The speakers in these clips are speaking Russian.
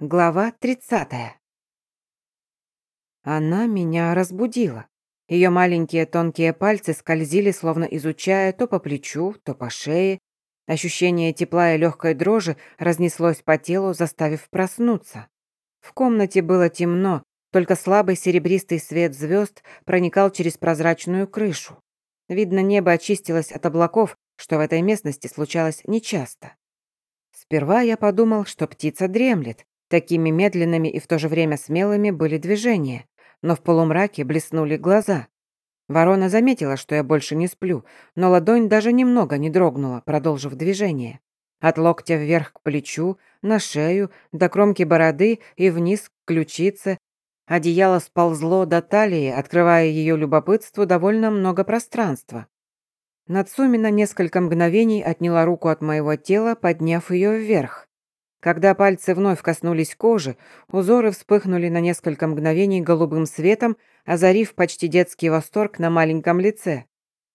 Глава 30. Она меня разбудила. Ее маленькие тонкие пальцы скользили, словно изучая то по плечу, то по шее. Ощущение тепла и легкой дрожи разнеслось по телу, заставив проснуться. В комнате было темно, только слабый серебристый свет звезд проникал через прозрачную крышу. Видно, небо очистилось от облаков, что в этой местности случалось нечасто. Сперва я подумал, что птица дремлет, Такими медленными и в то же время смелыми были движения, но в полумраке блеснули глаза. Ворона заметила, что я больше не сплю, но ладонь даже немного не дрогнула, продолжив движение. От локтя вверх к плечу, на шею, до кромки бороды и вниз к ключице. Одеяло сползло до талии, открывая ее любопытству довольно много пространства. Нацуми на несколько мгновений отняла руку от моего тела, подняв ее вверх. Когда пальцы вновь коснулись кожи, узоры вспыхнули на несколько мгновений голубым светом, озарив почти детский восторг на маленьком лице.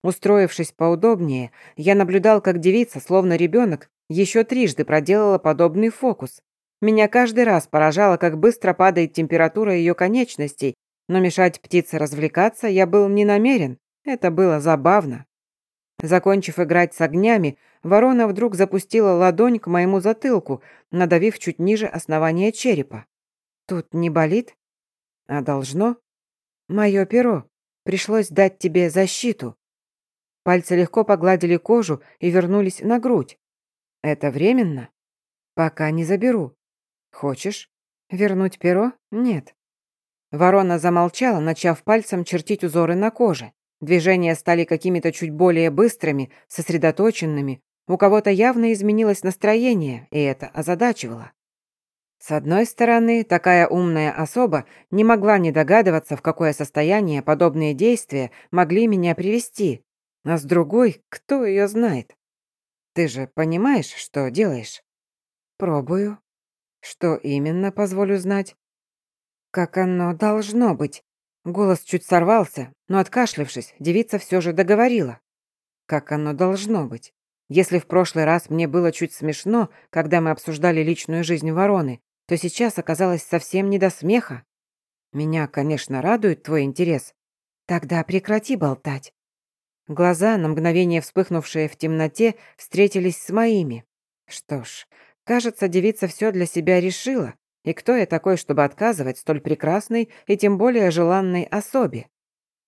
Устроившись поудобнее, я наблюдал, как девица, словно ребенок, еще трижды проделала подобный фокус. Меня каждый раз поражало, как быстро падает температура ее конечностей, но мешать птице развлекаться я был не намерен. Это было забавно. Закончив играть с огнями, ворона вдруг запустила ладонь к моему затылку, надавив чуть ниже основания черепа. «Тут не болит?» «А должно?» «Мое перо. Пришлось дать тебе защиту». Пальцы легко погладили кожу и вернулись на грудь. «Это временно?» «Пока не заберу». «Хочешь?» «Вернуть перо? Нет». Ворона замолчала, начав пальцем чертить узоры на коже. Движения стали какими-то чуть более быстрыми, сосредоточенными. У кого-то явно изменилось настроение, и это озадачивало. С одной стороны, такая умная особа не могла не догадываться, в какое состояние подобные действия могли меня привести. А с другой, кто ее знает? Ты же понимаешь, что делаешь? Пробую. Что именно, позволю знать? Как оно должно быть. Голос чуть сорвался, но откашлившись, девица все же договорила. Как оно должно быть. Если в прошлый раз мне было чуть смешно, когда мы обсуждали личную жизнь вороны, то сейчас оказалось совсем не до смеха. Меня, конечно, радует твой интерес. Тогда прекрати болтать. Глаза, на мгновение вспыхнувшие в темноте, встретились с моими. Что ж, кажется, девица все для себя решила, и кто я такой, чтобы отказывать столь прекрасной и тем более желанной особе?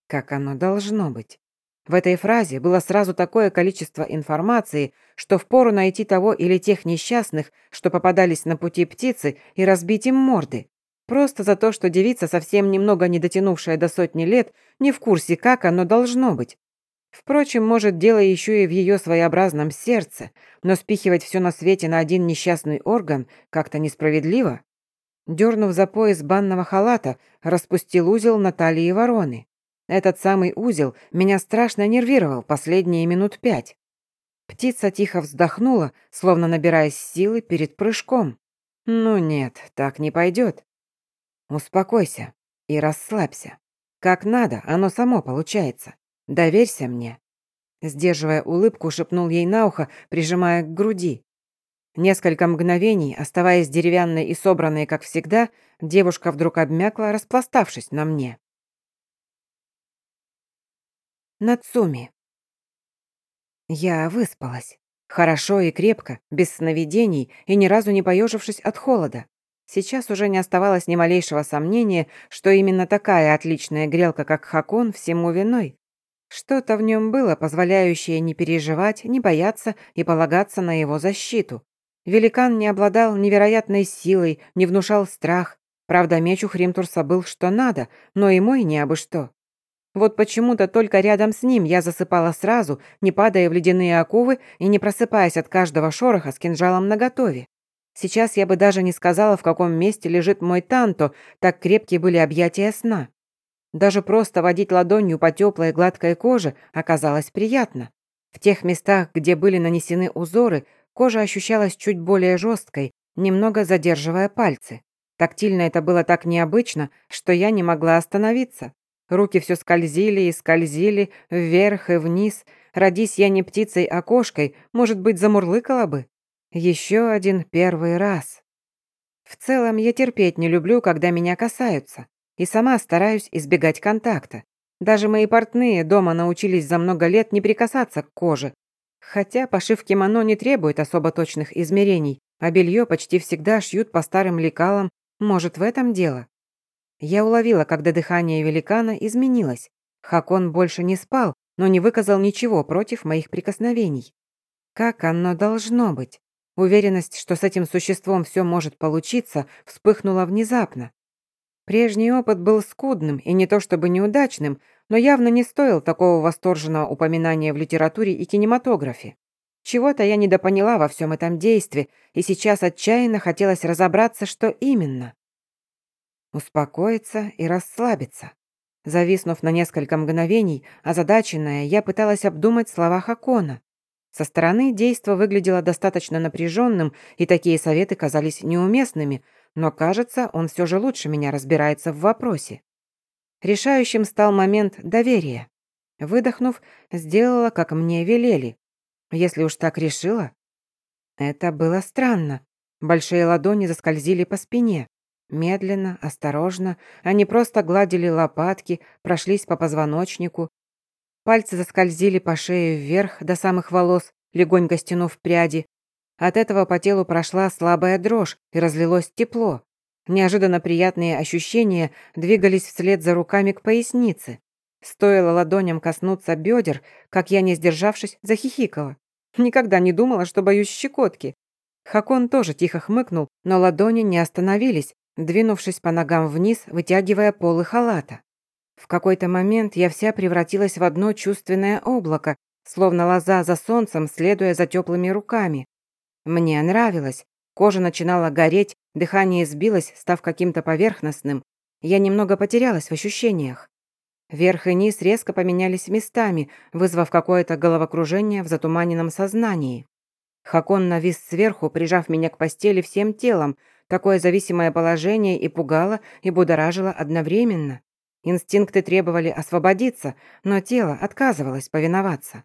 Как оно должно быть? В этой фразе было сразу такое количество информации, что впору найти того или тех несчастных, что попадались на пути птицы, и разбить им морды. Просто за то, что девица, совсем немного не дотянувшая до сотни лет, не в курсе, как оно должно быть. Впрочем, может, дело еще и в ее своеобразном сердце, но спихивать все на свете на один несчастный орган как-то несправедливо. Дернув за пояс банного халата, распустил узел на талии вороны. Этот самый узел меня страшно нервировал последние минут пять. Птица тихо вздохнула, словно набираясь силы перед прыжком. «Ну нет, так не пойдет. Успокойся и расслабься. Как надо, оно само получается. Доверься мне». Сдерживая улыбку, шепнул ей на ухо, прижимая к груди. Несколько мгновений, оставаясь деревянной и собранной, как всегда, девушка вдруг обмякла, распластавшись на мне. Нацуми. Я выспалась. Хорошо и крепко, без сновидений и ни разу не поежившись от холода. Сейчас уже не оставалось ни малейшего сомнения, что именно такая отличная грелка, как Хакон, всему виной. Что-то в нем было, позволяющее не переживать, не бояться и полагаться на его защиту. Великан не обладал невероятной силой, не внушал страх. Правда, меч у Хримтурса был что надо, но и мой не абы что. Вот почему-то только рядом с ним я засыпала сразу, не падая в ледяные оковы и не просыпаясь от каждого шороха с кинжалом наготове. Сейчас я бы даже не сказала, в каком месте лежит мой танто, так крепкие были объятия сна. Даже просто водить ладонью по теплой гладкой коже оказалось приятно. В тех местах, где были нанесены узоры, Кожа ощущалась чуть более жесткой, немного задерживая пальцы. Тактильно это было так необычно, что я не могла остановиться. Руки все скользили и скользили, вверх и вниз. Родись я не птицей, а кошкой, может быть, замурлыкала бы. Еще один первый раз. В целом, я терпеть не люблю, когда меня касаются, и сама стараюсь избегать контакта. Даже мои портные дома научились за много лет не прикасаться к коже, хотя пошив кимоно не требует особо точных измерений, а белье почти всегда шьют по старым лекалам, может, в этом дело? Я уловила, когда дыхание великана изменилось. Хакон больше не спал, но не выказал ничего против моих прикосновений. Как оно должно быть? Уверенность, что с этим существом все может получиться, вспыхнула внезапно. Прежний опыт был скудным и не то чтобы неудачным, но явно не стоил такого восторженного упоминания в литературе и кинематографе. Чего-то я недопоняла во всем этом действии, и сейчас отчаянно хотелось разобраться, что именно. Успокоиться и расслабиться. Зависнув на несколько мгновений, озадаченная, я пыталась обдумать слова Хакона. Со стороны действо выглядело достаточно напряженным, и такие советы казались неуместными, но, кажется, он все же лучше меня разбирается в вопросе. Решающим стал момент доверия. Выдохнув, сделала, как мне велели. Если уж так решила. Это было странно. Большие ладони заскользили по спине. Медленно, осторожно, они просто гладили лопатки, прошлись по позвоночнику, Пальцы заскользили по шее вверх до самых волос, легонько стянув пряди. От этого по телу прошла слабая дрожь и разлилось тепло. Неожиданно приятные ощущения двигались вслед за руками к пояснице. Стоило ладоням коснуться бедер, как я, не сдержавшись, захихикала. Никогда не думала, что боюсь щекотки. Хакон тоже тихо хмыкнул, но ладони не остановились, двинувшись по ногам вниз, вытягивая полы халата. В какой-то момент я вся превратилась в одно чувственное облако, словно лоза за солнцем, следуя за теплыми руками. Мне нравилось. Кожа начинала гореть, дыхание сбилось, став каким-то поверхностным. Я немного потерялась в ощущениях. Верх и низ резко поменялись местами, вызвав какое-то головокружение в затуманенном сознании. Хакон навис сверху, прижав меня к постели всем телом. Такое зависимое положение и пугало, и будоражило одновременно. Инстинкты требовали освободиться, но тело отказывалось повиноваться.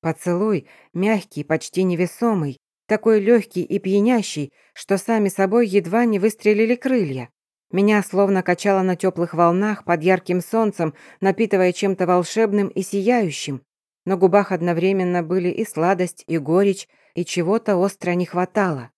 Поцелуй, мягкий, почти невесомый, такой легкий и пьянящий, что сами собой едва не выстрелили крылья. Меня словно качало на теплых волнах под ярким солнцем, напитывая чем-то волшебным и сияющим. На губах одновременно были и сладость, и горечь, и чего-то остро не хватало.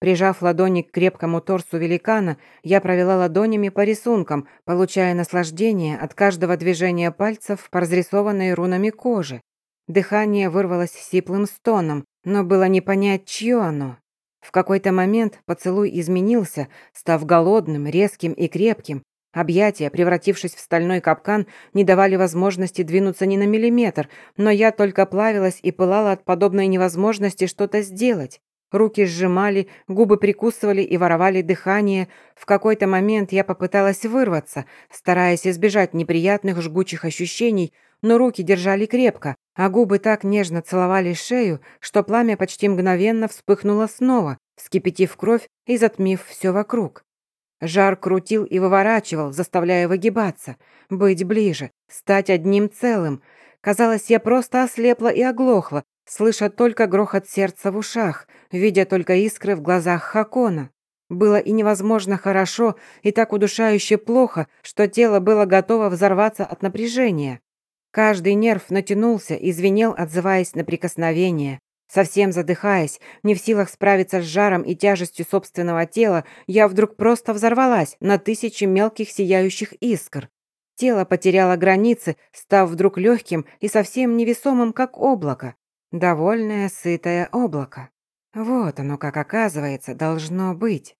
Прижав ладони к крепкому торсу великана, я провела ладонями по рисункам, получая наслаждение от каждого движения пальцев по разрисованной рунами кожи. Дыхание вырвалось сиплым стоном, но было не понять, чье оно. В какой-то момент поцелуй изменился, став голодным, резким и крепким. Объятия, превратившись в стальной капкан, не давали возможности двинуться ни на миллиметр, но я только плавилась и пылала от подобной невозможности что-то сделать. Руки сжимали, губы прикусывали и воровали дыхание. В какой-то момент я попыталась вырваться, стараясь избежать неприятных жгучих ощущений, но руки держали крепко, а губы так нежно целовали шею, что пламя почти мгновенно вспыхнуло снова, вскипятив кровь и затмив все вокруг. Жар крутил и выворачивал, заставляя выгибаться, быть ближе, стать одним целым. Казалось, я просто ослепла и оглохла, слыша только грохот сердца в ушах, видя только искры в глазах Хакона. Было и невозможно хорошо, и так удушающе плохо, что тело было готово взорваться от напряжения. Каждый нерв натянулся и звенел, отзываясь на прикосновение. Совсем задыхаясь, не в силах справиться с жаром и тяжестью собственного тела, я вдруг просто взорвалась на тысячи мелких сияющих искр. Тело потеряло границы, став вдруг легким и совсем невесомым, как облако. Довольное, сытое облако. Вот оно, как оказывается, должно быть.